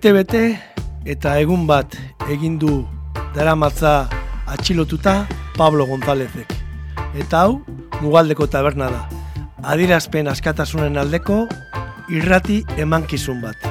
Urte bete eta egun bat egin du daramatza atxilotuta Pablo Gonzálezek. Eta hau, mugaldeko taberna da. Adirazpen askatasunen aldeko irrati emankizun bat.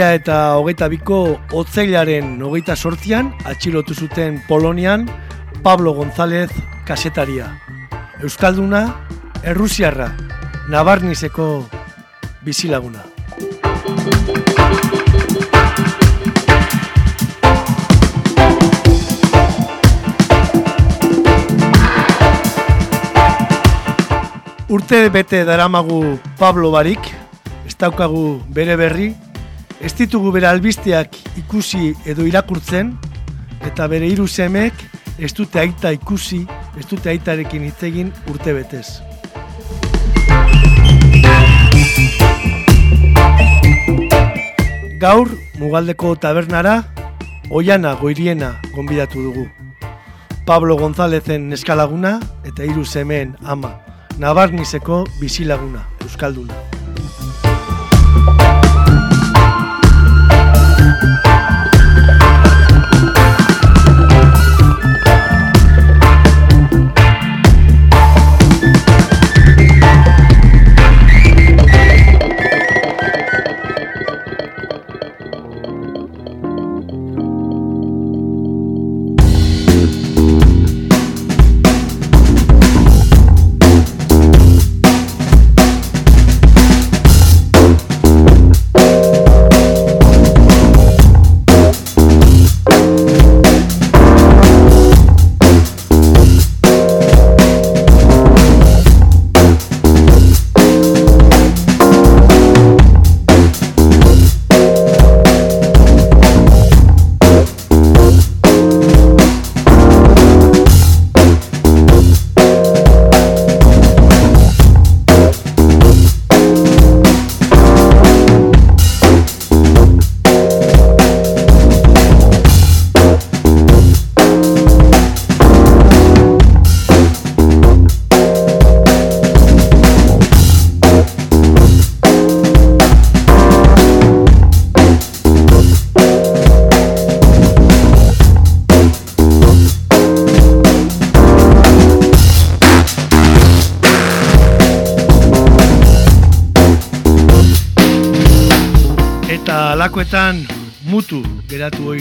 Bimila eta hogeita biko otzailaren hogeita sortzian atxilotu zuten Polonian Pablo González kasetaria. Euskalduna, Errusiarra, Nabarnizeko bizilaguna. Urte bete daramagu Pablo Barik, ez daukagu bere berri, ez ditugu bere albisteak ikusi edo irakurtzen, eta bere hiru semek ez dute aita ikusi, ez dute aitarekin hitz egin urte betez. Gaur, Mugaldeko tabernara, Oiana Goiriena gonbidatu dugu. Pablo Gonzálezen neskalaguna eta hiru semeen ama. Nabarnizeko bizilaguna, Euskalduna.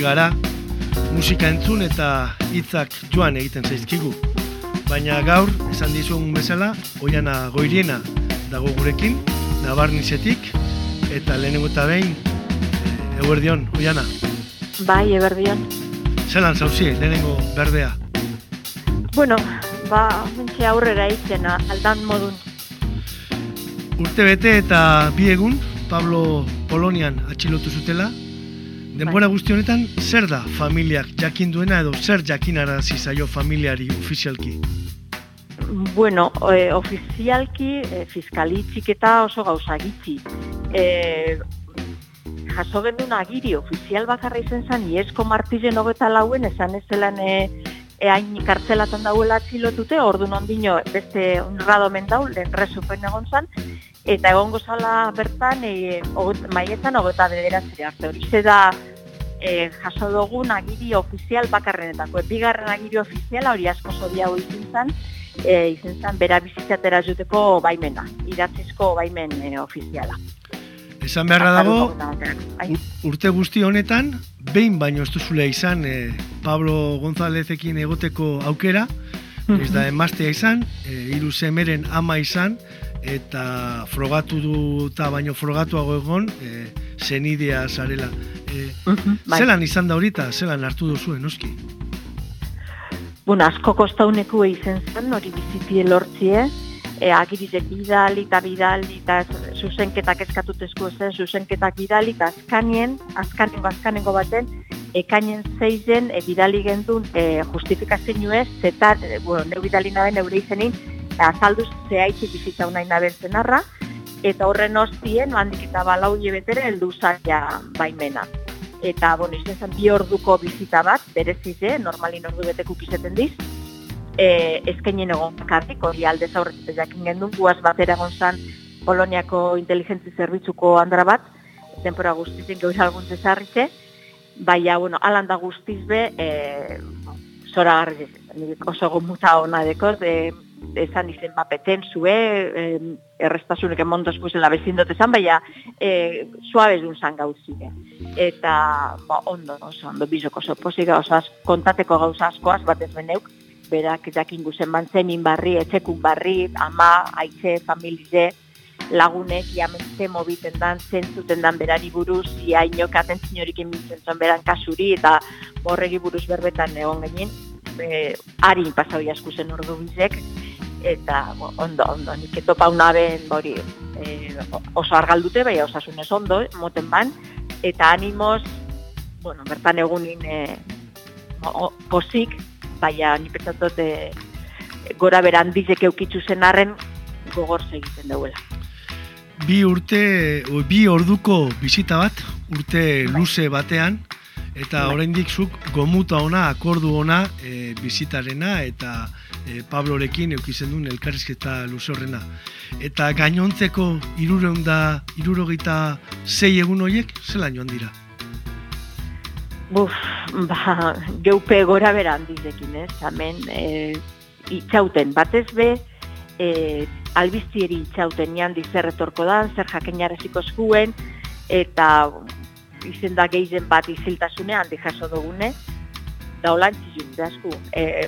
Gara, musika entzun eta hitzak joan egiten zaizkigu. Baina gaur, esan dizugun bezala, oiana goiriena dago gurekin, nabarnizetik, eta lehenengo eta behin, e, eguerdion, oiana. Bai, eberdion. Zelan zauzi, lehenengo berdea. Bueno, ba, mentxe aurrera izena, aldan modun. Urte bete eta bi egun, Pablo Polonian atxilotu zutela, denbora guzti honetan, zer da familiak jakin duena edo zer jakinarazi zaio familiari ofizialki? Bueno, e, ofizialki e, fiskalitzik eta oso gauza gitzi. E, jaso gendun agiri ofizial bakarra izen zen, iesko martizen hogeta lauen, esan ez zelan e, eain kartzelatan dauela atxilotute, ordu ondino beste radomen dau, lehen resupen egon zen, eta egongo zala bertan e, ogot, maietan hogeta bederatzea arte. Hori da e, jaso dugun agiri ofizial bakarrenetako. Bigarren agiri ofiziala hori asko zodia hori izin zen, e, izin zen bera bizitzatera juteko baimena, idatzizko baimen e, ofiziala. Esan beharra dago, urte guzti honetan, behin baino ez duzule izan e, Pablo Gonzálezekin egoteko aukera, ez da emaztea izan, e, iru semeren ama izan, eta frogatu du eta baino frogatuago egon e, zenidea zarela. E, bai. Zelan izan da horita, zelan hartu duzu, noski? Bueno, asko kostauneko izen zen, hori bizitie lortzie, e, agirizek bidali eta bidali eta zuzenketak eskatutezko zen, zuzenketak bidali eta azkanien, azkanengo azkanengo baten, ekainen zeizen e, bidali gendun e, justifikazio ez, zeta, e, bueno, neu bidali naben eure izenin, azalduz zehaitzi bizitza unai naben zenarra, eta horren ostien, handik eta balau jebetere, eldu zaila baimena. Eta, bueno, izan zen bi orduko bizita bat, berezize, normalin ordu betekuk izeten diz, e, ezkenien egon karrik, hori alde zaurretzen jakin gendun, guaz batera egon zan Poloniako Inteligentzi Zerbitzuko andra bat, tempora guztizin gaur algun zezarritze, baina, bueno, alanda guztiz be, e, zora garri, oso gomuta hona dekoz, e, esan izen bapeten zue, e, errestasunek emondoz puizela bezindote zan, baina e, suabez zan gauzide. Eta, ba, ondo, oso, ondo, bizoko oso posik, oso, kontateko gauza askoaz, batez beneuk, berak jakin guzen bantzen inbarri, etxekun barri, ama, aitze, familize, lagunek iamente mobiten dan, zentzuten dan berari buruz, ia inok atentzin horik beran kasuri, eta horregi buruz berbetan egon genien, e, ari pasau jasku zen ordu bizek, eta ondo, ondo, nik etopa unaben bori, e, oso argaldute, bai osasunez ondo, moten ban, eta animoz, bueno, bertan egunin e, o, posik, baina ni pentsatot e, gora beran dizek eukitzu zen arren gogor egiten duela. Bi urte, bi orduko bizita bat, urte luze batean, eta bai. oraindik zuk gomuta ona, akordu ona e, bizitarena eta e, Pablorekin eukizen duen elkarrizketa luze horrena. Eta gainontzeko irureunda, irurogeita zei egun horiek, zela joan dira? Buf, ba, geupe gora bera handizekin, ez? Hemen, e, itxauten, batez be, e, albiztieri itxauten nian zer etorko da, zer jakenaraziko zuen, eta izen da gehizen bat iziltasunean handi jaso dugune, da holan txizun, da esku. E,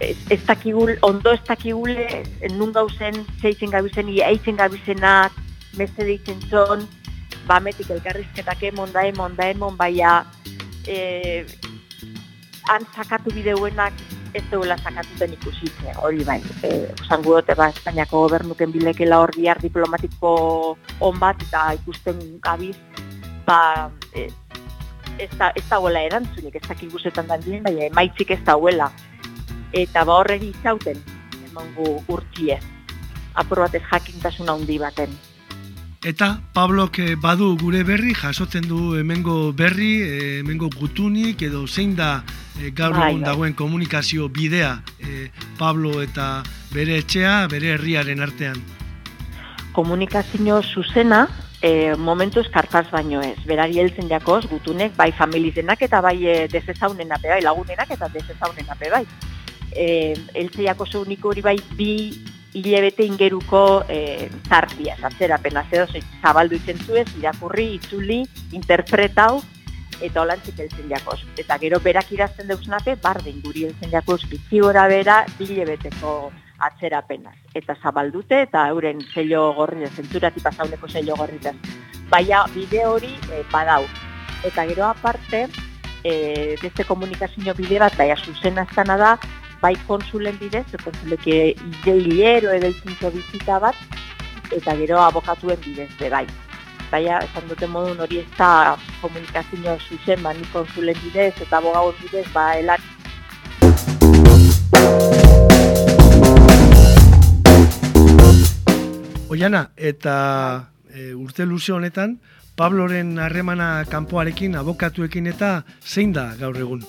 ez, ez dakigul, ondo ez dakigule, nun gauzen, zeitzen gabizen, eitzen gabizenak, meste deitzen zon, bametik elkarrizketak emon da emon da emon, baina e, han zakatu bideuenak ez duela zakatuten ikusitze, hori bai. E, Zangu dute, ba, Espainiako gobernuken bilekela hor bihar diplomatiko on bat, eta ikusten gabiz, ba, e, ez da, ez da huela erantzunik, ez dakik guzetan da baina emaitzik ez da huela. Eta ba horregi izauten, emango urtie, apur batez jakintasuna handi baten. Eta Pablok badu gure berri, jasotzen du hemengo berri, eh, hemengo gutunik, edo zein da e, gaur bai, egun bai. dagoen komunikazio bidea e, Pablo eta bere etxea, bere herriaren artean? Komunikazio zuzena, e, momentu eskartaz baino ez. Berari heltzen jakoz, gutunek, bai familizenak eta bai e, desezaunen ape bai, lagunenak eta desezaunen ape bai. E, eltze jakoz hori bai bi hilebete ingeruko e, zartia, zatzera pena edo zabaldu itzen zuez, irakurri, itzuli, interpretau, eta holan txikeltzen jakoz. Eta gero berak irazten deusnate, bardin guri eltzen jakoz, bitzi gora bera, hilebeteko atzera penaz. Eta zabaldute, eta euren zello gorri, zentzurati pasauneko zello gorri Baina bide hori e, badau. Eta gero aparte, e, beste komunikazio bide bat, baina zuzen aztana da, bai konsulen bidez, konsuleke ideilero edo izintzo bizita bat, eta gero abokatuen bidez, be bai. Baina, esan dute modun hori ez da komunikazio zuzen, ba, ni konsulen bidez eta abogauen bidez, ba, elan. Oiana, eta e, urte luze honetan, Pabloren harremana kanpoarekin, abokatuekin eta zein da gaur egun?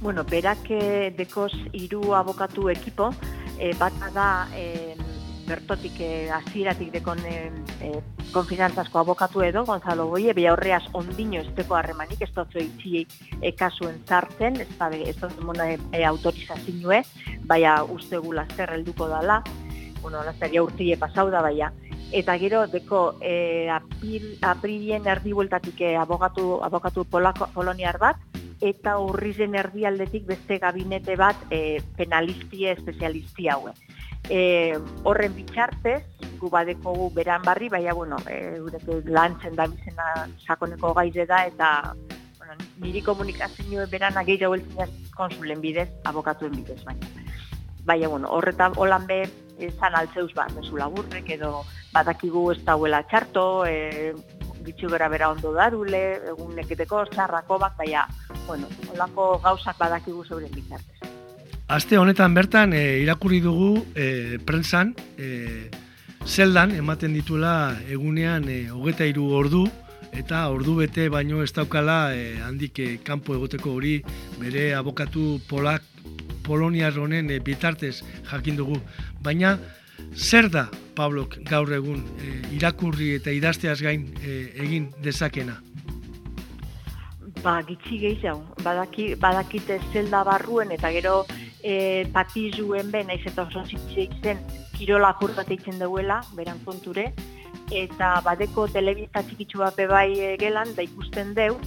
Bueno, berak eh, dekoz hiru abokatu ekipo, e, bata da e, bertotik e, aziratik dekon e, konfinantzasko abokatu edo, Gonzalo Boie, beha horreaz ondino esteko harremanik, ez dut zoitzi e, kasuen zartzen, ez da, ez dut mona e, autorizazinue, baina uste gu laster helduko dala, bueno, laster ja urtie pasau da, baina, Eta gero, deko, e, aprilien erdi bueltatik abogatu, abogatu polako, poloniar bat, eta urrizen erdialdetik beste gabinete bat e, penalistia espezialistia haue. E, horren bitxartez, gu badeko gu beran barri, baina, bueno, e, lantzen da bizena sakoneko gaize da, eta bueno, niri komunikazio beran agei jau konsulen bidez, abokatuen bidez, baina. Baina, bueno, horretan holan be, zan altzeuz bat, mesu laburrek, edo badakigu ez dauela txarto, e, bitxu bera bera ondo darule, egun neketeko, txarrako bak, baina, bueno, olako gauzak badakigu zeuren bitartez. Aste honetan bertan e, irakurri dugu e, prentzan, e, zeldan ematen dituela egunean e, hogeta iru ordu, eta ordu bete baino ez daukala e, handik e, kanpo egoteko hori bere abokatu polak Poloniar honen e, bitartez jakin dugu. Baina zer da Pablok gaur egun e, irakurri eta idazteaz gain e, egin dezakena? Ba, gitzi gehiago. Badaki, badakite zelda barruen eta gero e, patizuen ben, naiz eta oso zen kirola bat eitzen duela, beran konture, eta badeko telebista txikitsu bat bai e, gelan, da ikusten deu,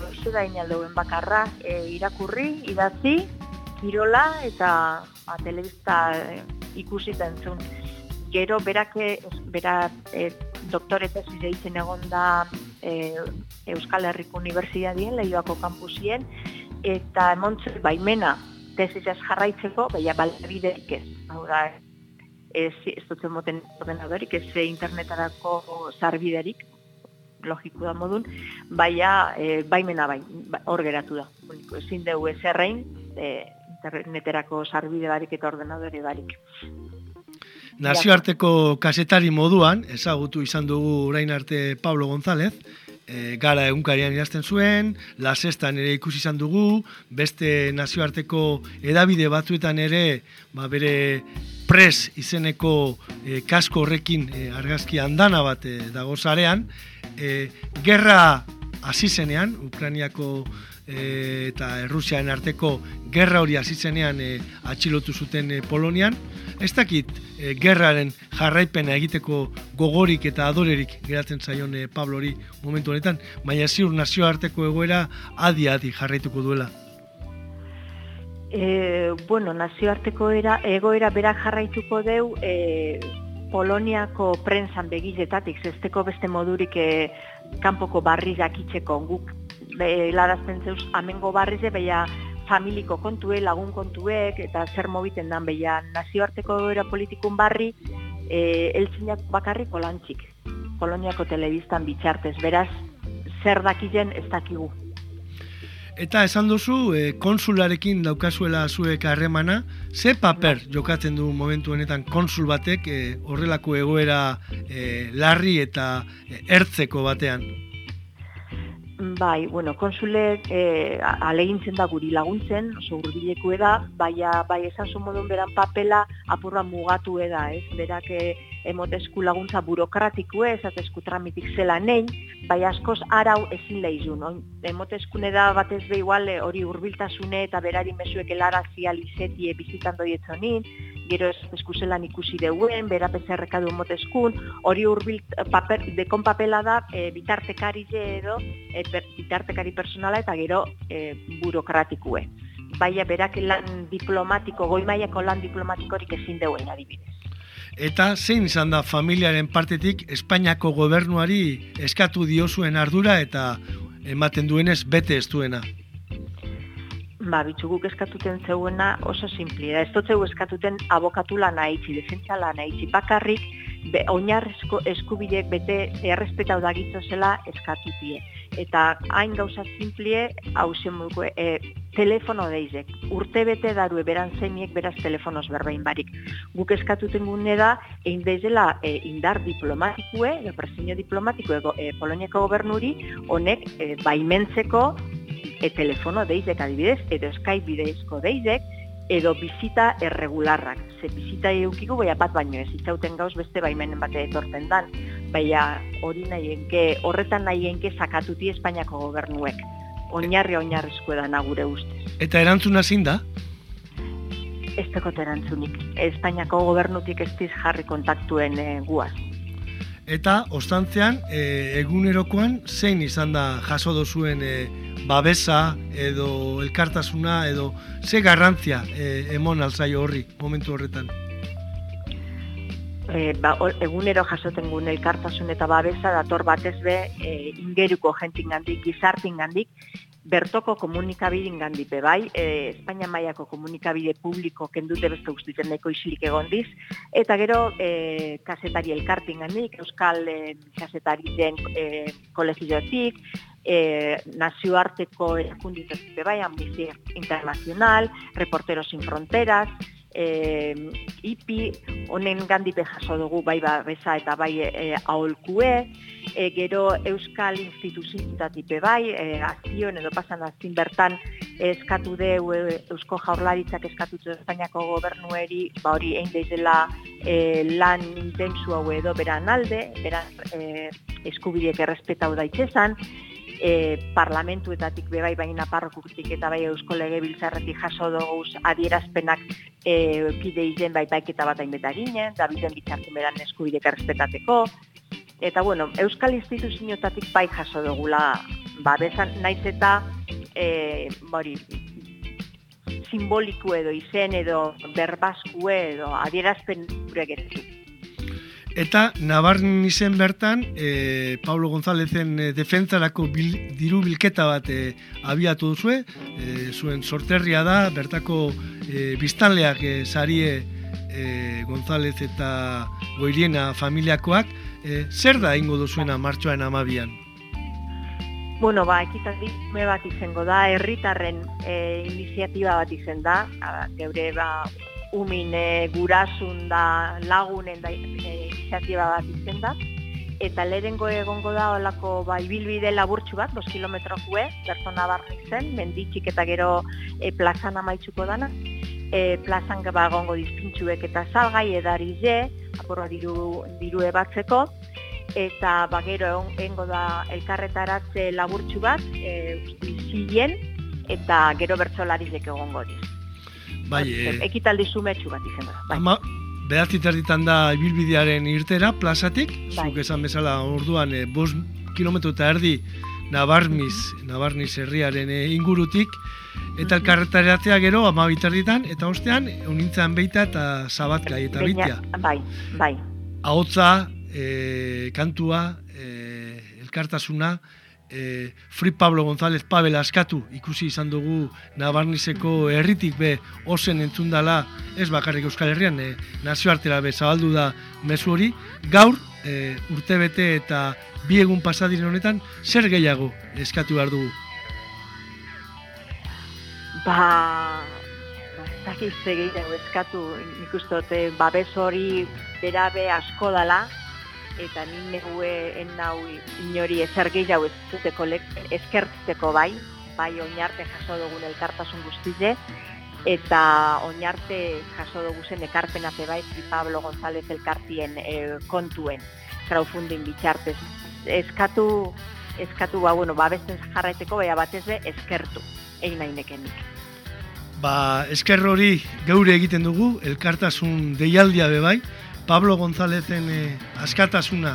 Oizu da inaldoen bakarra, e, irakurri, idatzi, kirola eta ba, telebista e, ikusiten zuen. Gero berake, bera e, doktore tesis egiten egon da e, Euskal Herriko Unibertsitatien, lehioako kampusien, eta emontze baimena tesisaz jarraitzeko, baina balbiderik ez. Hau da, ez, ez dutzen moten ordenadorik, ez internetarako zarbiderik, logiko da modun, baina e, baimena bai, hor geratu da. Ezin dugu ez errein, e, interneterako sarbide barik eta ordenadori barik. Nazioarteko kasetari moduan, ezagutu izan dugu orain arte Pablo González, e, gara egunkarian idazten zuen, lasestan ere ikusi izan dugu, beste nazioarteko edabide batzuetan ere, ba, bere pres izeneko e, kasko horrekin e, argazki andana bat e, dago zarean, e, gerra hasi zenean, Ukraniako e, eta Errusiaren arteko gerra hori hasi zenean e, atxilotu zuten e, Polonian, ez dakit e, gerraren jarraipena egiteko gogorik eta adorerik geratzen zaion e, Pablo hori momentu honetan, baina ziur nazioarteko egoera adi-adi jarraituko duela. E, bueno, nazioarteko era, egoera berak jarraituko deu e, Poloniako prensan begizetatik, zesteko beste modurik e, kanpoko barri jakitzeko guk be, larazten zeuz amengo barrize, beia familiko kontue, lagun kontuek, eta zer mobiten dan, beia nazioarteko era politikun barri, e, eltsinak bakarri kolantzik, koloniako telebistan bitxartez, beraz, zer dakizen ez dakigu. Eta esan duzu, e, konsularekin daukazuela zuek harremana, ze paper jokatzen du momentu honetan konsul batek e, horrelako egoera e, larri eta e, ertzeko batean? Bai, bueno, konsulek e, alegintzen da guri laguntzen, oso urbileko eda, baina bai esan zu modun beran papela apurra mugatu eda, ez? Berak e, emotesku laguntza burokratikue, ez atesku tramitik zela nein, bai askoz arau ezin lehizun. Emotesku da batez be igual e, hori urbiltasune eta berari mesuek elarazia lizetie bizitan doietzonin, gero ez eskuzelan ikusi deuen, bera pezerreka du moteskun, hori urbil paper, dekon papela da e, bitartekari edo, e, bitartekari personala eta gero e, burokratikue. Baina berak lan diplomatiko, goi mailako lan diplomatikorik ezin deuen adibidez. Eta zein izan da familiaren partetik Espainiako gobernuari eskatu diozuen ardura eta ematen duenez bete ez duena? Ba, bitxuguk eskatuten zeuena oso simpli da. Ez dutzeu eskatuten abokatu lan haitzi, defentsa lan haitzi, bakarrik, be, oinarrezko eskubidek bete errespetau da zela eskatutie. Eta hain gauza simplie, hau mugu, e, telefono deizek. Urte bete darue beran zemiek beraz telefonos berbein barik. Guk eskatuten gune da, egin deizela e, indar diplomatikue, e, presiño diplomatiko e, Poloniako gobernuri, honek e, baimentzeko e telefono deizek adibidez, edo Skype bideizko deizek, edo bizita erregularrak. Ze bizita eukiko baina bat baino ez, itzauten gauz beste baimenen bate etorten dan, baina hori nahienke, horretan nahienke sakatuti Espainiako gobernuek. Oinarri oinarrizko edan agure ustez. Eta erantzuna zin da? Ez tekot erantzunik. Espainiako gobernutik ez diz jarri kontaktuen e, guaz. Eta, ostantzean, e, egunerokoan, zein izan da jaso dozuen e, babesa edo elkartasuna edo ze garrantzia e, emon alzaio horri momentu horretan? E, ba, egunero jasoten gun elkartasun eta babesa dator batez be e, ingeruko jentin gandik, gizartin gandik, bertoko komunikabidin gandipe bai, e, Espainia mailako komunikabide publiko kendute beste guztitzen daiko isilik egondiz, eta gero e, kasetari elkartin gandik, Euskal e, kasetari den e, kolegiotik, e, nazioarteko erakunditatik bai, Amnistía Internacional, Reporteros Sin Fronteras, e, ipi honen gandipe jaso dugu bai ba, beza eta bai e, aholkue, e, gero Euskal Instituzioetatik bai, e, azioen edo pasan azin bertan eskatu de e, Eusko Jaurlaritzak eskatu du Espainiako gobernueri, ba hori egin daizela e, lan intensu hau edo beran alde, beraz e, eskubideek errespetau daitezan, e, parlamentuetatik bebai baina parrokutik eta bai eusko lege biltzarretik jaso dugu adierazpenak e, pide izen bai baiketa bat hainbeta ginen, da biten bitzartzen beran eskubidek errespetateko. Eta bueno, euskal instituzioetatik bai jaso dugula, ba, bezan naiz eta e, bori, simboliku edo izen edo berbasku edo adierazpen gure. Eta nabarren izen bertan, e, Pablo Gonzálezen e, defentzarako diru bilketa bat e, abiatu duzue, e, zuen sorterria da, bertako e, biztanleak e, sarie e, González eta Goiriena familiakoak, e, zer da ingo duzuena martxoan amabian? Bueno, ba, ekitaldi bat izango da, herritarren e, iniziatiba bat izen da, geure ba, umin e, gurasun da lagunen da e, iniziatiba bat izen da. Eta lehenengo egongo da olako ba, ibilbide laburtsu bat, dos kilometro jue, berto nabarri zen, menditxik eta gero e, plazan amaitzuko dana. E, plazan ba, egongo dizpintxuek eta salgai edari ze, aporra diru, diru ebatzeko. Eta ba, gero egongo da elkarretaratze laburtsu bat, e, zilen, eta gero bertzolarizek egongo diz. Bai, e... ekitaldi sumetsu bat izan da. Bai. Ama, behatzi terditan da ibilbidearen irtera, plazatik, bai. zuk esan bezala orduan, e, bos kilometro eta erdi, Nabarniz, Nabarniz herriaren e, ingurutik, eta elkarretaratzea gero, ama bitarditan, eta ostean, unintzen beita eta zabatkai eta bitia. Bai, bai. Ahotza, e, kantua, e, elkartasuna, e, Fri Pablo González Pavel askatu ikusi izan dugu Nabarnizeko herritik be osen entzundala ez bakarrik Euskal Herrian e, nazioartera be zabaldu da mezu hori. Gaur e, urtebete eta bi egun pasadiren honetan zer gehiago eskatu behar dugu? Ba, ba dakiz gehiago eskatu. Ikustote babes hori berabe asko dala eta ni negue en nau inori ezer gehiago ez zuteko eskertzeko bai, bai oinarte jaso dugun elkartasun guztize, eta oinarte jaso dugu zen ekarpena bai, Pablo González elkartien e, kontuen crowdfunding bitxartez. Eskatu, eskatu, ba, bueno, ba, besten jarraiteko, baina batez be, eskertu, egin nahi nekenik. Ba, esker hori geure egiten dugu, elkartasun deialdia be bai, Pablo Gonzálezen e, askatasuna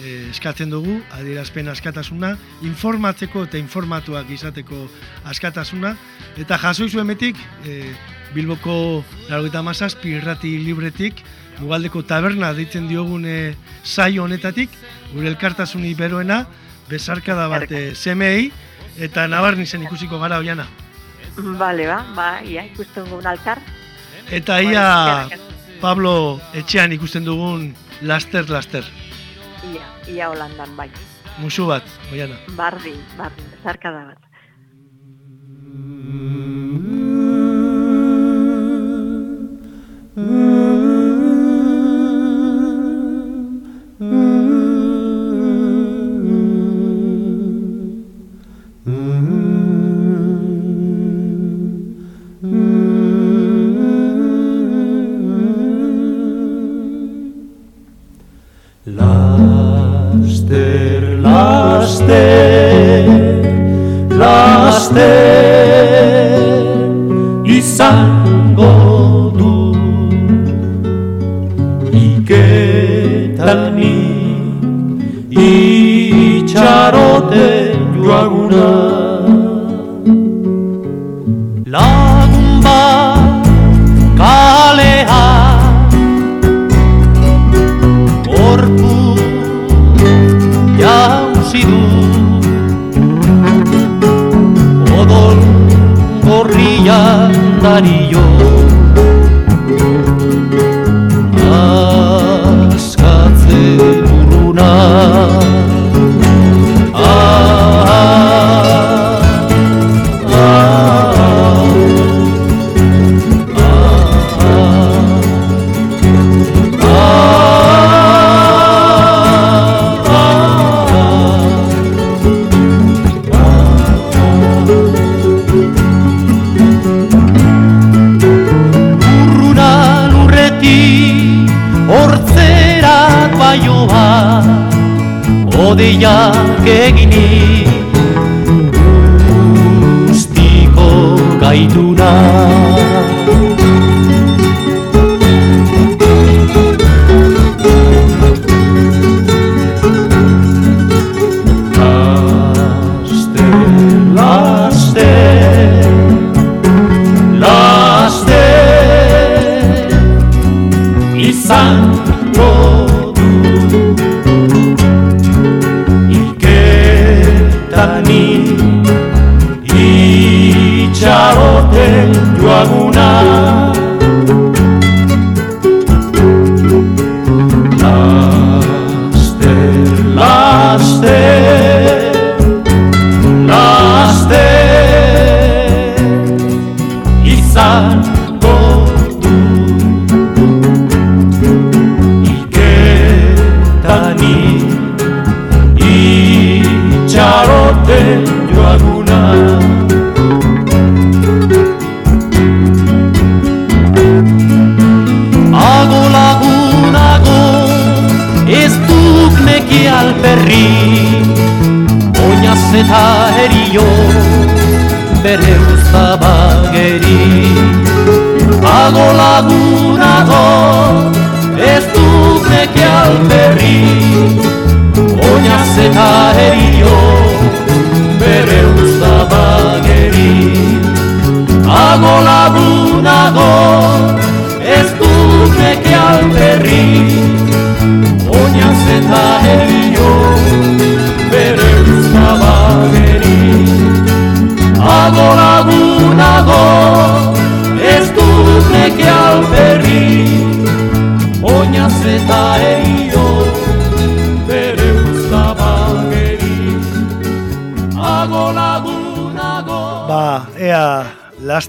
e, eskatzen dugu, adierazpen askatasuna, informatzeko eta informatuak izateko askatasuna, eta jaso izu emetik, e, Bilboko largoita mazazpi irrati libretik, Mugaldeko taberna ditzen diogun e, saio honetatik, gure elkartasuni beroena, bezarka da bat semei, eta nabarni zen ikusiko gara hoiana. Bale, ba, ba, ia, ikusten un altar. Eta ia, Pablo etxean ikusten dugun laster laster. Ia, ia holandan bai. Musu bat, oiana. Bardin, bardin, zarkada bat. ste klasse izan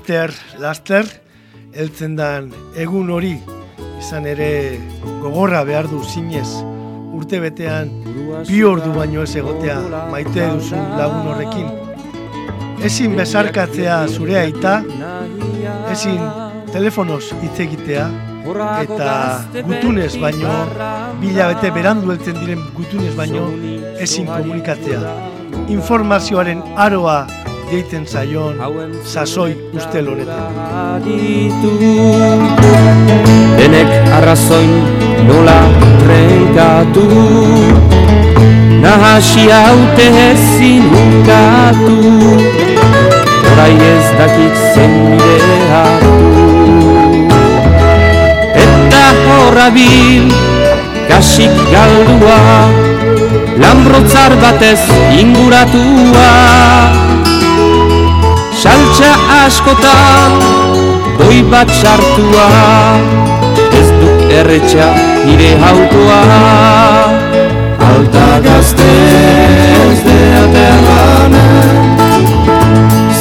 laster, laster, heltzen dan egun hori, izan ere gogorra behar du zinez, urte betean bi ordu baino ez egotea maite duzu lagun horrekin. Ezin bezarkatzea zure aita, ezin telefonoz hitz egitea, eta gutunez baino, bila bete berandu heltzen diren gutunez baino, ezin komunikatzea. Informazioaren aroa jeiten zaion sasoi uste loretan. Denek arrazoin nola trenkatu Nahasi haute ezin ukatu. Horai ez dakit zen bide hartu. Eta horra bil kasik galdua Lambrotzar batez inguratua Saltza askotan doi bat sartua Ez duk erretxa nire hautua Alta gazte ez de aterrana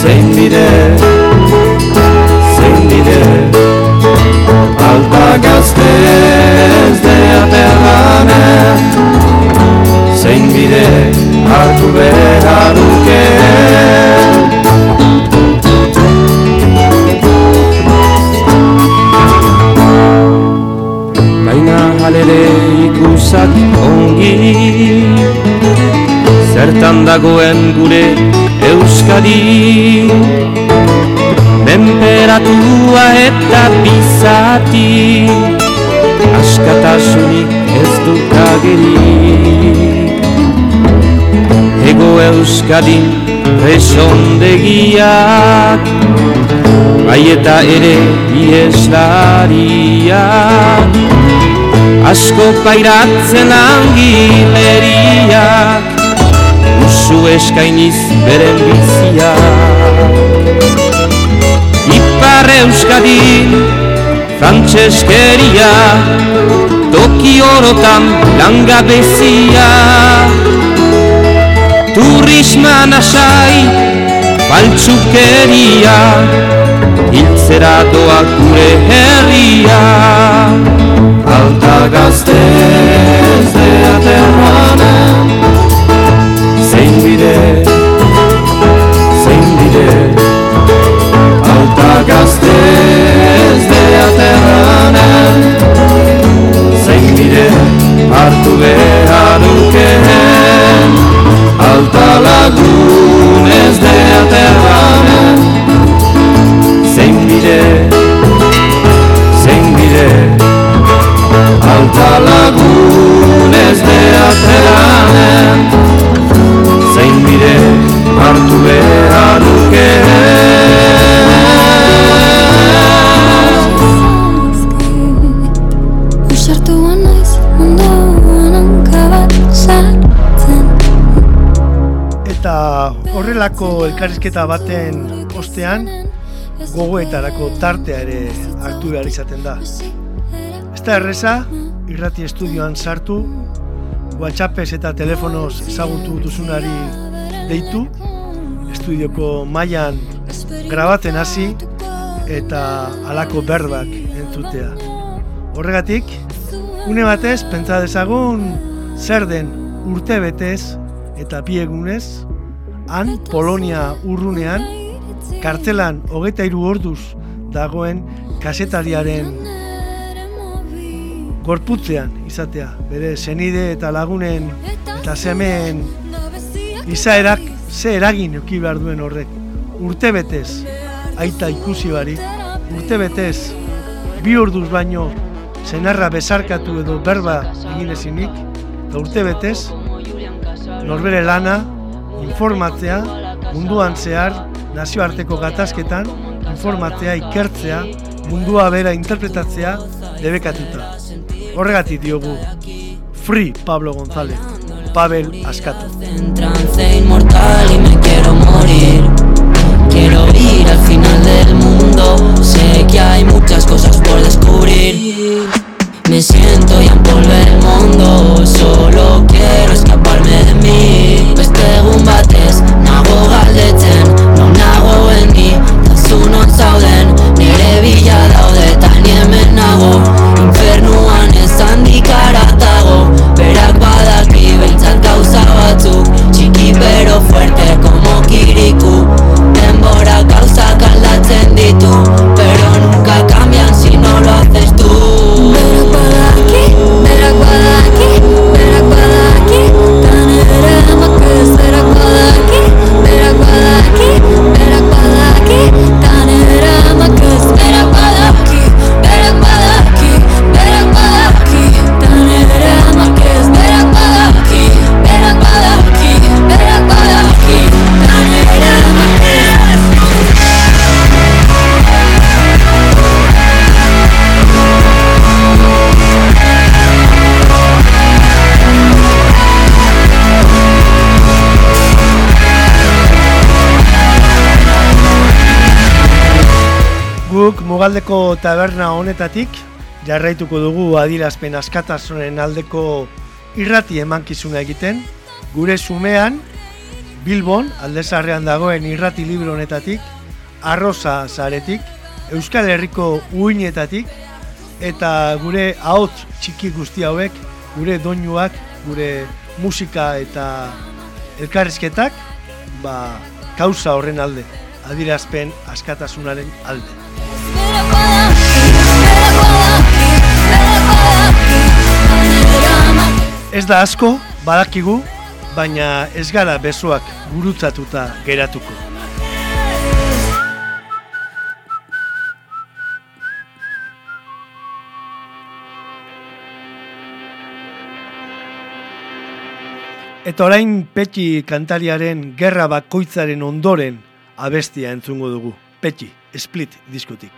Zein bide, zein bide Alta gazte ez de aterrana Zein bide hartu behar duke halere ikusak ongi. Zertan dagoen gure Euskadi. Temperatua eta bizati Askatasunik ez dut ageri Ego Euskadin presondegiak Bai eta ere ieslariak asko pairatzen angileriak Usu eskainiz beren bizia. Ipar Euskadin Frantzeskeria Toki orotan langabezia Turisma nasai Baltzukeria Hiltzera doa gure herria Alta gazte ez de aterranen Zein bide, zein bide. Alta gazte ez de aterranen Zein bide hartu behar ukeen Alta lagun ez de aterranen Zein bide, ez ateranen Zein bide hartu behar Usartuan naiz munduan hanka bat sartzen. Eta horrelako elkarrizketa baten ostean gogoetarako tartea ere hartu behar izaten da. Ez da erreza, irrati estudioan sartu, whatsappez eta telefonoz ezagutu duzunari deitu, estudioko mailan grabatzen hasi eta halako berbak entzutea. Horregatik, une batez pentsa dezagun zer den urte betez eta bi egunez, han Polonia urrunean, kartzelan hogeita hiru orduz dagoen kasetariaren gorputzean izatea, bere senide eta lagunen eta semeen izaerak ze eragin euki behar duen horrek. Urte betez, aita ikusi bari, urte betez, bi orduz baino senarra besarkatu edo berba egin ezinik, eta urte betez, norbere lana, informatzea, munduan zehar, nazioarteko gatazketan, informatzea, ikertzea, mundua bera interpretatzea, debekatuta. Horregatik diogu, Free Pablo González, Pavel trance inmortal y me quiero morir. Quiero ir al final del mundo. Sé que hay muchas cosas por descubrir. Me siento ya en polvo el mundo. Solo quiero escaparme de mí. Beste egun batez, nago galdetzen. Guk Mugaldeko taberna honetatik jarraituko dugu adirazpen askatasunen aldeko irrati emankizuna egiten. Gure sumean, Bilbon, aldezarrean dagoen irrati libro honetatik, arroza zaretik, Euskal Herriko uinetatik, eta gure ahots txiki guzti hauek, gure doinuak, gure musika eta elkarrizketak, ba, kauza horren alde, adirazpen askatasunaren alde. Ez da asko, badakigu, baina ez gara besoak gurutzatuta geratuko. Eta orain Petxi kantariaren gerra bakoitzaren ondoren abestia entzungo dugu. Petxi, split diskotik.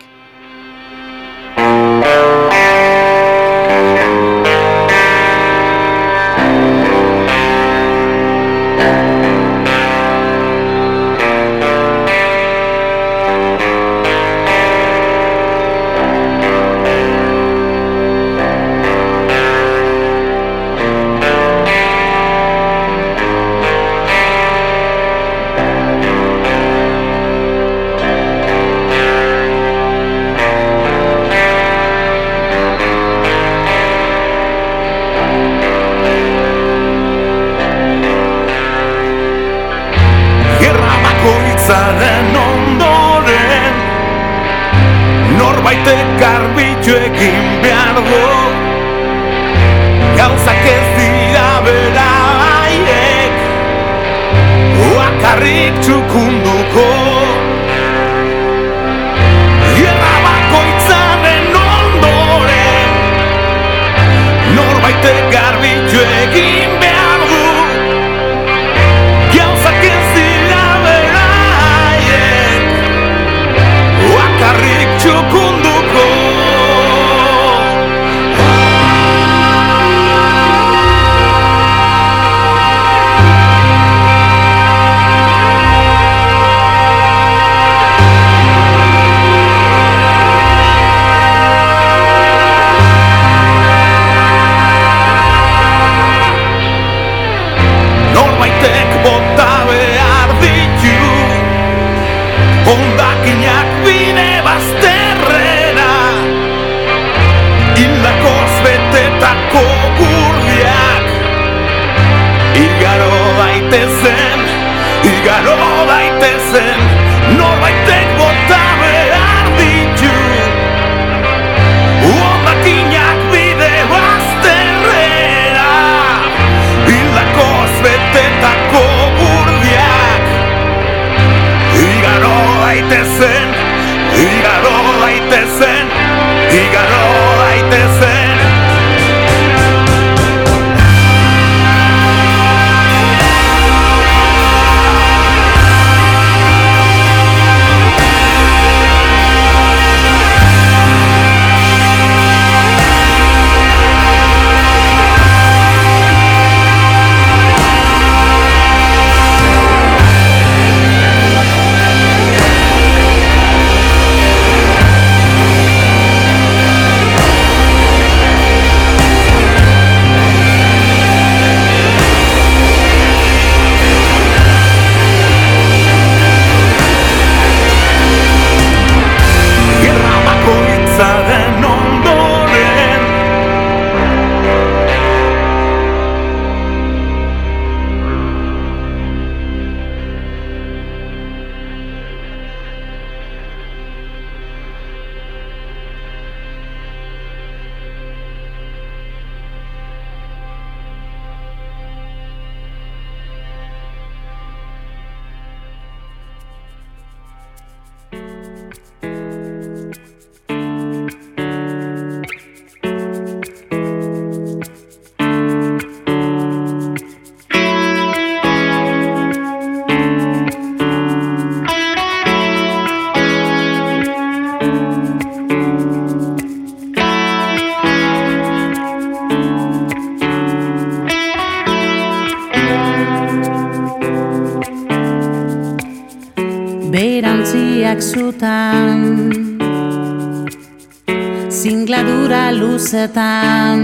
goizetan.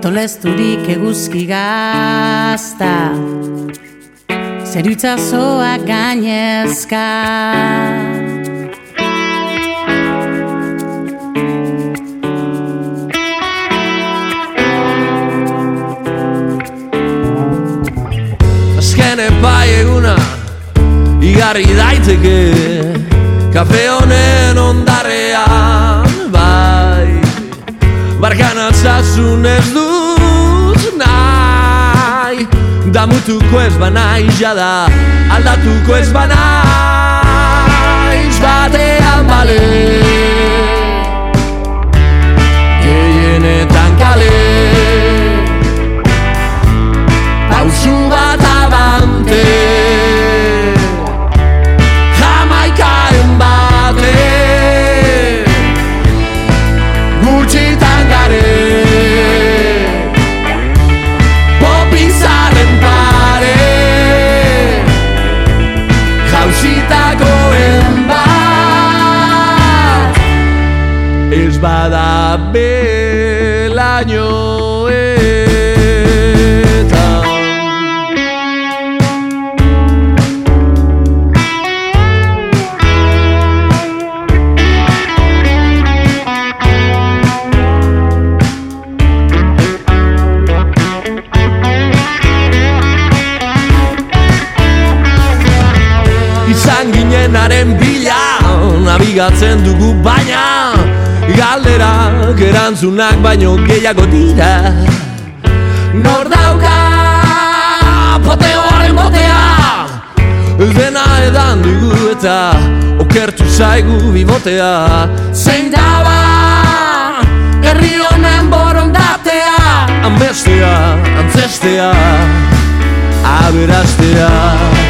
Tolesturik eguzki gazta. Zeritza zoa gainezka. Azkene bai eguna Igarri daiteke Kafe honen ondarean erantzun ez dut nahi Damutuko ez banai jada Aldatuko ez banai Batean erantzunak baino gehiago dira. Nor dauka poteoaren botea Dena edan dugu eta okertu zaigu bibotea. Zein daba herri honen borondatea. Amestea, antzestea, aberastea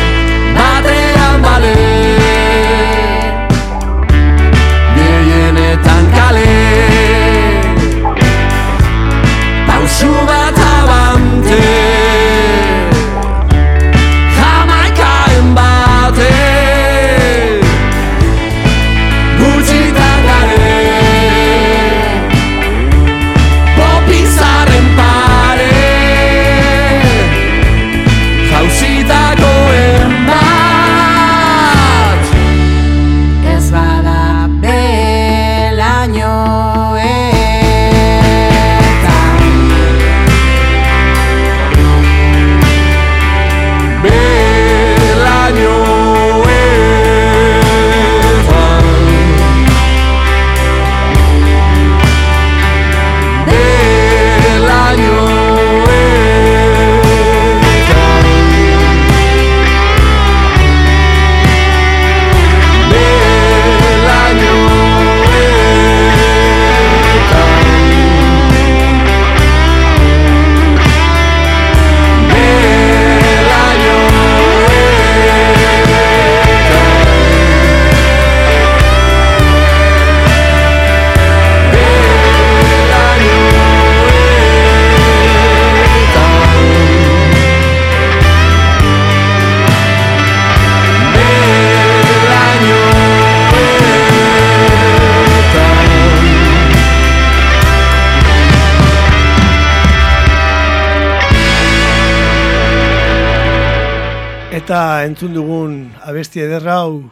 Eta entzun dugun abesti ederra hau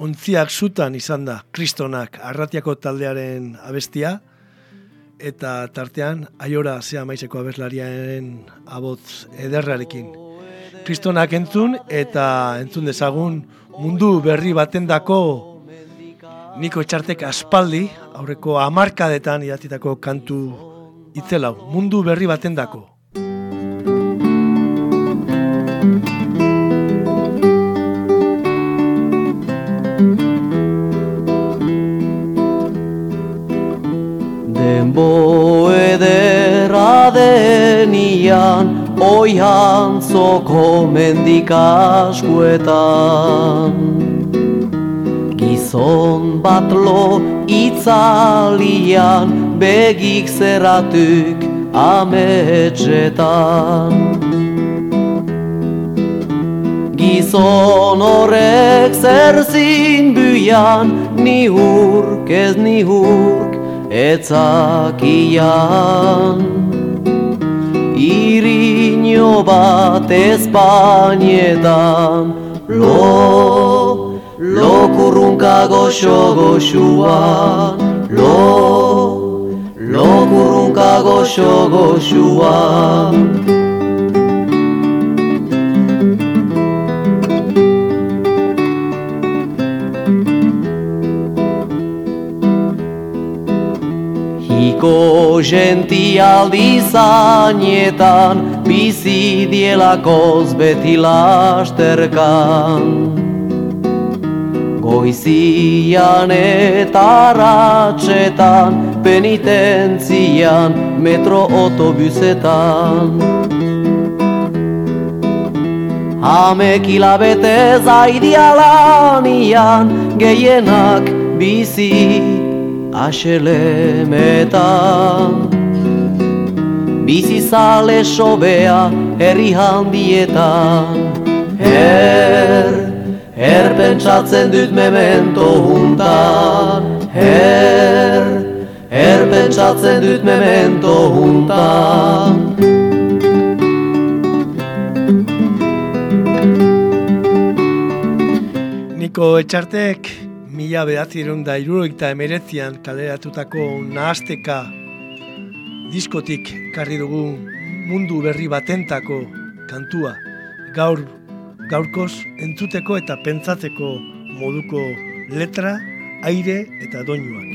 ontziak zutan izan da, kristonak arratiako taldearen abestia, eta tartean aiora zea maizeko abeslariaren abotz ederrarekin. Kristonak entzun eta entzun dezagun mundu berri batendako Niko Etxartek aspaldi, aurreko hamarkadetan idatitako kantu itzelau, mundu berri batendako. Denbo ederra denian Oian zoko mendik askuetan Gizon bat itzalian Begik zerratuk ametxetan. Gizon horrek zer zinbuian Ni hurk ez ni hurk etzakian Iriño bat Espainetan Lo, lo kurrunka goxo goxuan. Lo, lo kurrunka goxo goxuan Iko gentialdi zainetan bizi dielakoz beti lasterkan. Goizian eta ratxetan penitentzian metro autobusetan. Hamek hilabete zaidialanian gehienak bizi aselemetan. Bizi zale sobea herri handietan. Her, her pentsatzen dut memento huntan Her, her pentsatzen dut memento huntan Niko Etxartek mila behatzireun da iruroita emeretzian kaleratutako nahasteka diskotik karri dugu mundu berri batentako kantua. Gaur gaurkoz entzuteko eta pentsatzeko moduko letra, aire eta doinuak.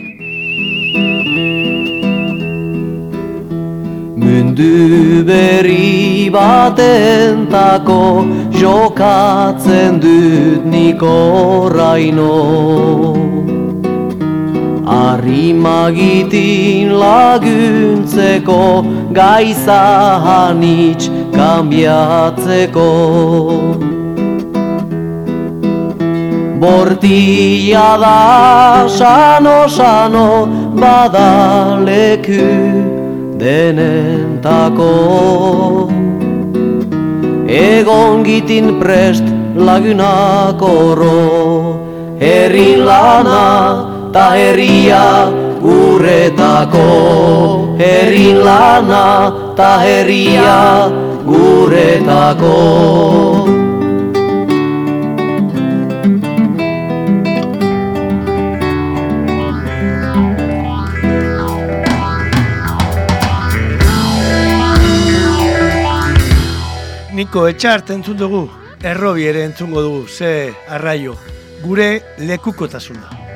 Mundu berri batentako jokatzen dut nik oraino. Arrimagitin laguntzeko gaizahan itx kambiatzeko Bortia da sano-sano badaleku denentako Egon gitin prest lagunak oro. Herrin lana ta herria guretako. Herrin lana ta herria guretako Niko etxart entzun dugu, errobi ere entzungo dugu, ze arraio, gure lekukotasuna.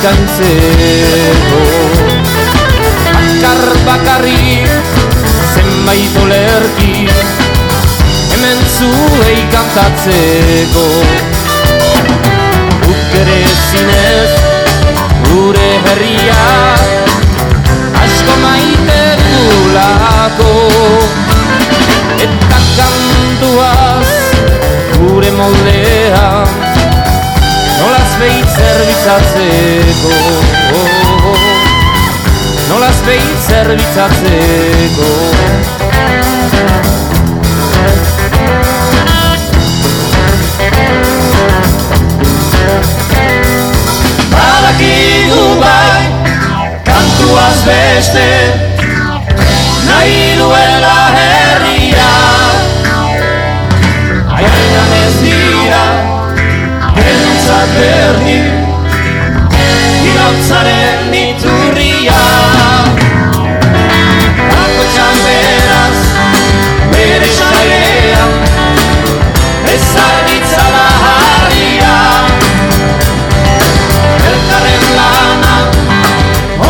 Eskaintzeko. Bakar bakarri zenbait olerki hemen zuei kantatzeko. Guk ere zinez gure herria asko maite dugulako. Eta kantuaz gure moldean Nolaz behit zerbitzatzeko Nolaz behit zerbitzatzeko Badakigu bai Kantuaz beste Nahi duela herria. Aiainan ez dira Entzat berdin Iraultzaren iturria Bako txamberaz Bere xairea Ezarditzala harria Elkarren lana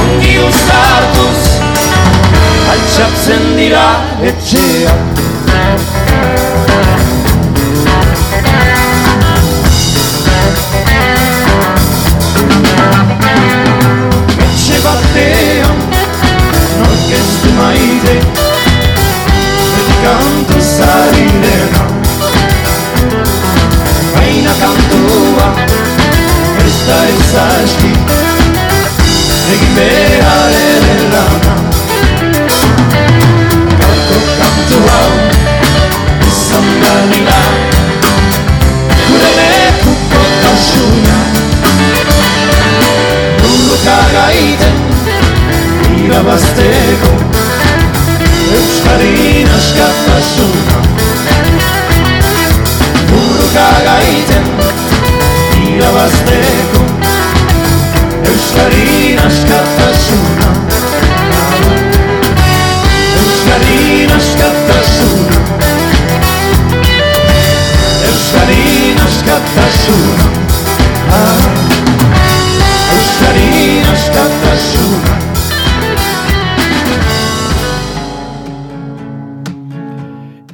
Ongi uzartuz Altxatzen dira etxeak eta izazki Egin behar ere lana. Gauko kantu hau Izan da nila Gure lekuko kasuna. Gure kagaiten Irabazteko. Euskarin askatasuna Burruka gaiten Euskarin askatasuna. Euskarin askatasuna. Euskarin askatasuna. Ah. Euskarin askatasuna.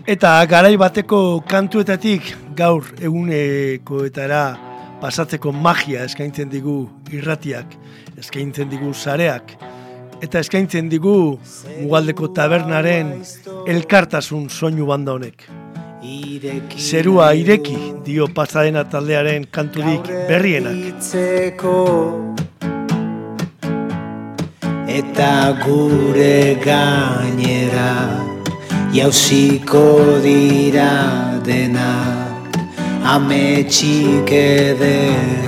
Eta garai bateko kantuetatik gaur egunekoetara pasatzeko magia eskaintzen digu irratiak eskaintzen digu sareak, eta eskaintzen digu mugaldeko tabernaren elkartasun soinu banda honek. Zerua ireki dio pasadena taldearen kanturik berrienak. Eta gure gainera Jauziko dira denak Ametxik ederrenak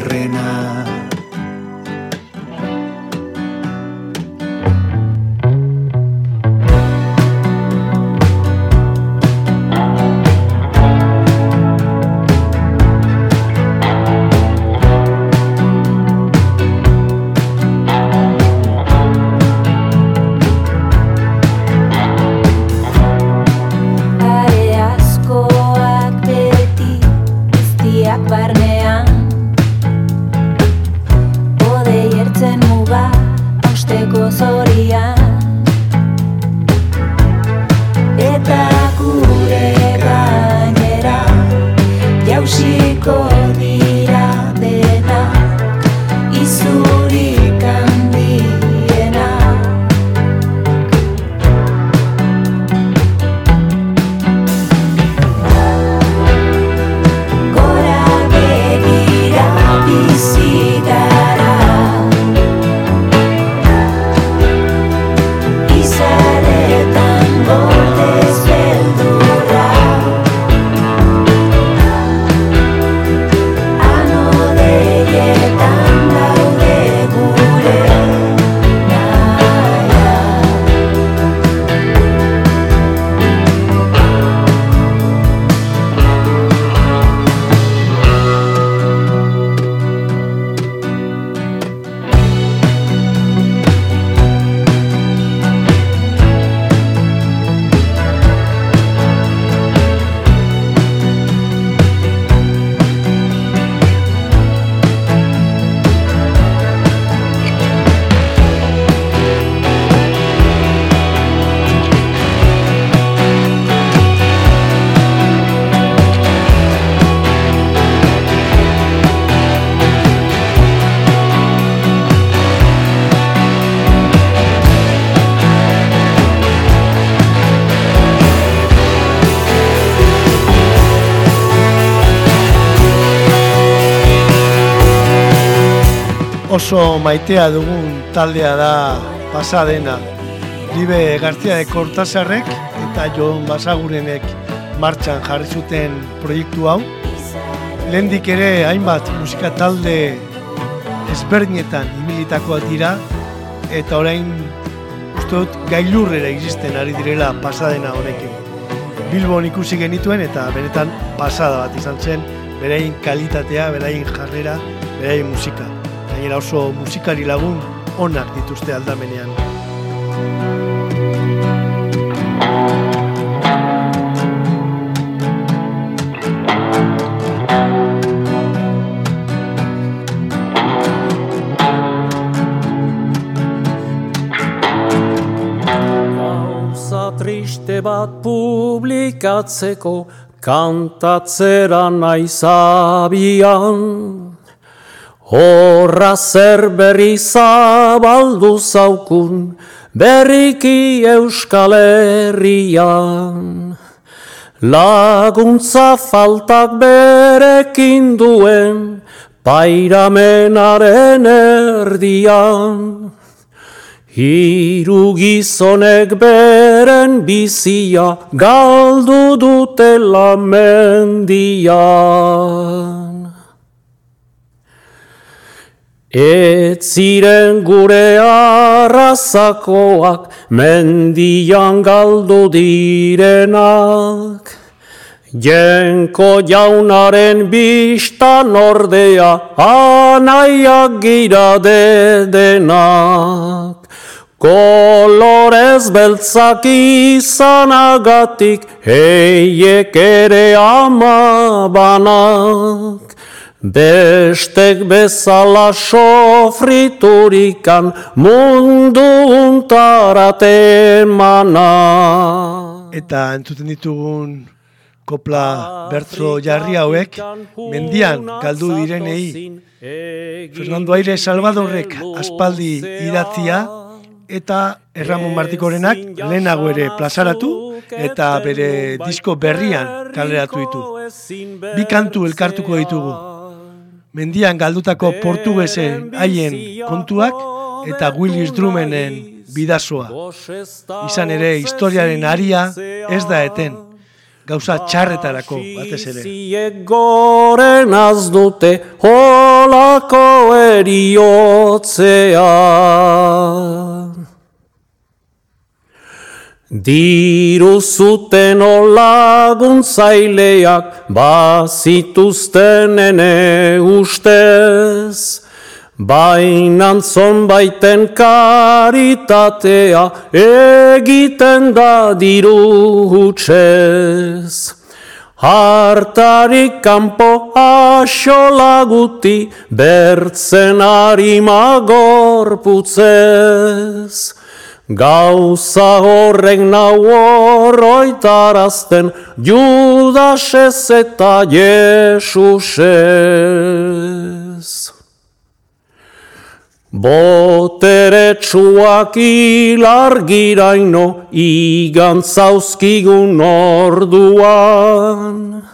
Oso maitea dugun taldea da pasadena. Libe García de Cortázarrek eta Jon Basagurenek martxan jarri zuten proiektu hau. Lehendik ere hainbat musika talde ezberdinetan imilitakoak dira eta orain uste dut gailurrera existen ari direla pasadena honekin. Bilbon ikusi genituen eta benetan pasada bat izan zen beraien kalitatea, beraien jarrera, beraien musika. Gainera oso musikari lagun onak dituzte aldamenean. Triste bat publikatzeko kantatzera naiz abian. Horra zer berri zabaldu zaukun berriki euskal herrian. Laguntza faltak berekin duen pairamenaren erdian. Hiru gizonek beren bizia galdu dutela mendian. Ez ziren gure arrazakoak mendian galdu direnak. Jenko jaunaren bistan ordea anaiak gira dedenak. Kolorez beltzak izanagatik heiek ere ama banak. Bestek bezala sofriturikan mundu emanak. eta entzuten ditugun kopla bertzo jarri hauek mendian galdu direnei Fernando Aire Salvadorrek aspaldi idatzia eta Erramon Martikorenak lehenago ere plazaratu eta bere disko berrian kaleratu ditu. Bi kantu elkartuko ditugu. Mendian galdutako portugesen haien kontuak eta Willis Drummenden bidazoa. Izan ere historiaren aria ez da eten gauza txarretarako batez ere. Goren az dute holako eriotzea. Diru zuten olaguntzaileak bazituzten ene ustez. Bainan zonbaiten karitatea egiten da diru hutsez. Hartarik kanpo asola guti bertzen harima gorputzez. Gauza horrek nau horroitarazten Judasez eta Jesusez. Botere txuak ilargiraino igantzauzkigun orduan.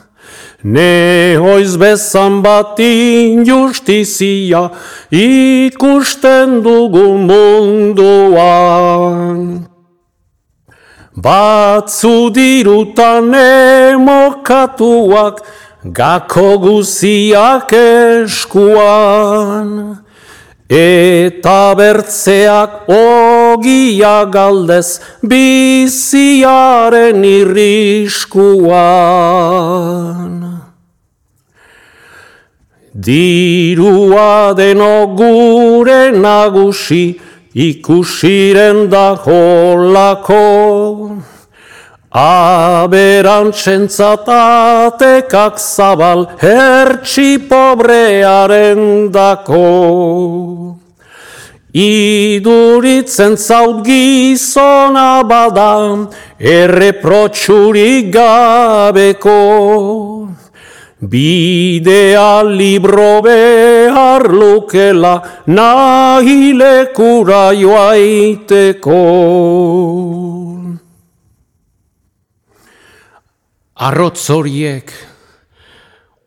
Nehoiz bezan bat injustizia ikusten dugu munduan. Batzu dirutan emokatuak gako guziak eskuan. Eta bertzeak ogia galdez biziaren irriskuan. Dirua deno gure nagusi ikusiren da holako. Aberantzentzatatekak zabal hertsi pobrearen dako. Iduritzen zaut gizona bada erreprotxurik gabeko. Bidea libro behar lukela nahi lekura joaiteko. Arrotz horiek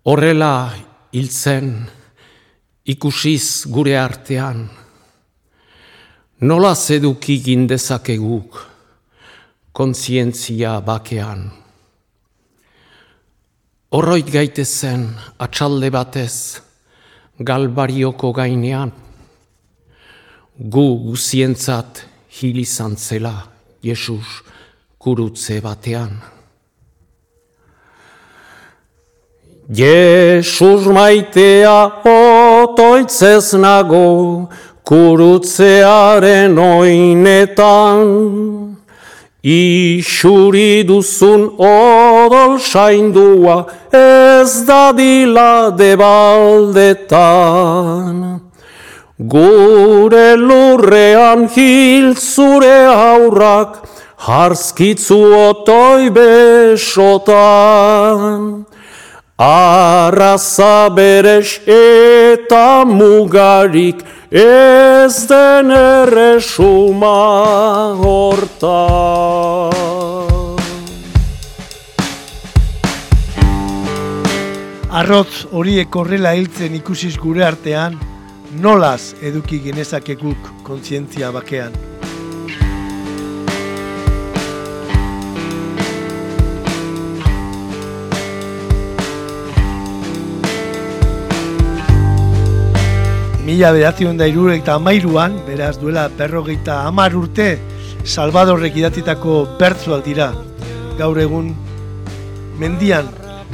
horrela hiltzen ikusiz gure artean, nola zeduki gindezakeguk kontzientzia bakean. Horroit gaitezen atxalde batez galbarioko gainean, gu guzientzat hil izan zela Jesus kurutze batean. Jesus maitea otoitzez nago kurutzearen oinetan. Isuri duzun odol saindua ez dadila debaldetan. Gure lurrean hil zure aurrak harskitzu otoi besotan. Arraza beres eta mugarik ez den erresuma horta. Arrotz horiek horrela hiltzen ikusiz gure artean, nolaz eduki genezakekuk kontzientzia bakean. Mila bedatzion da irurek amairuan, beraz duela berrogeita amar urte, Salvadorrek idatitako bertzuak dira. Gaur egun, mendian,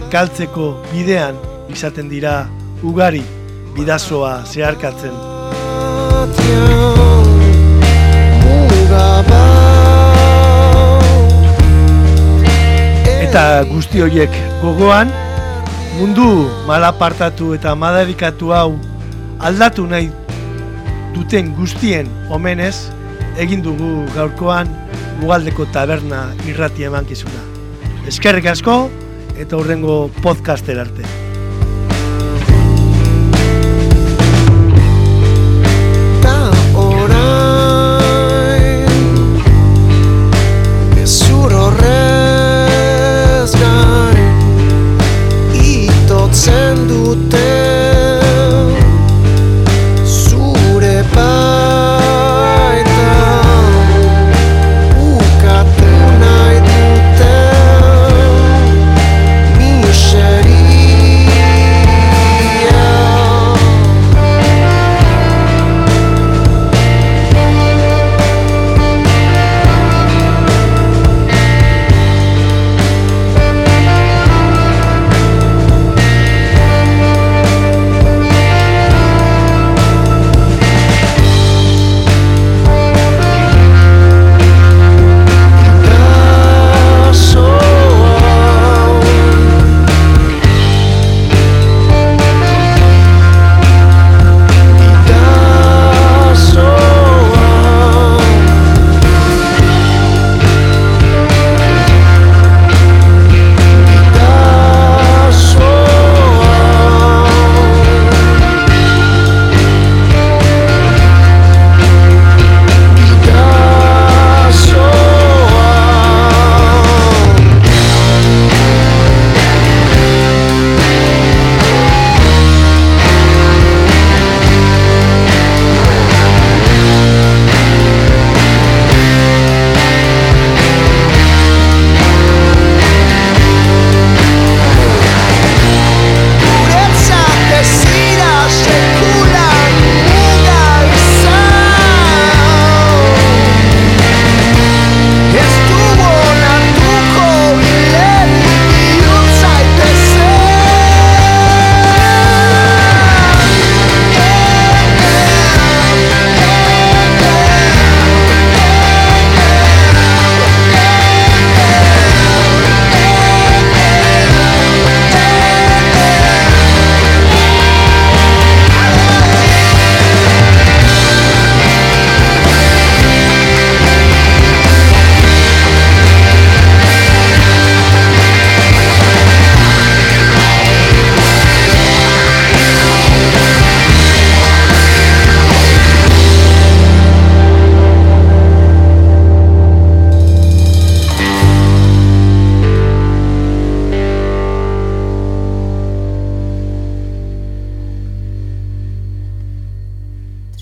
galtzeko bidean, izaten dira ugari bidazoa zeharkatzen. Eta guzti horiek gogoan, mundu malapartatu eta madarikatu hau aldatu nahi duten guztien omenez egin dugu gaurkoan Ugaldeko taberna irrati emankizuna. Eskerrik asko eta hurrengo podcaster arte.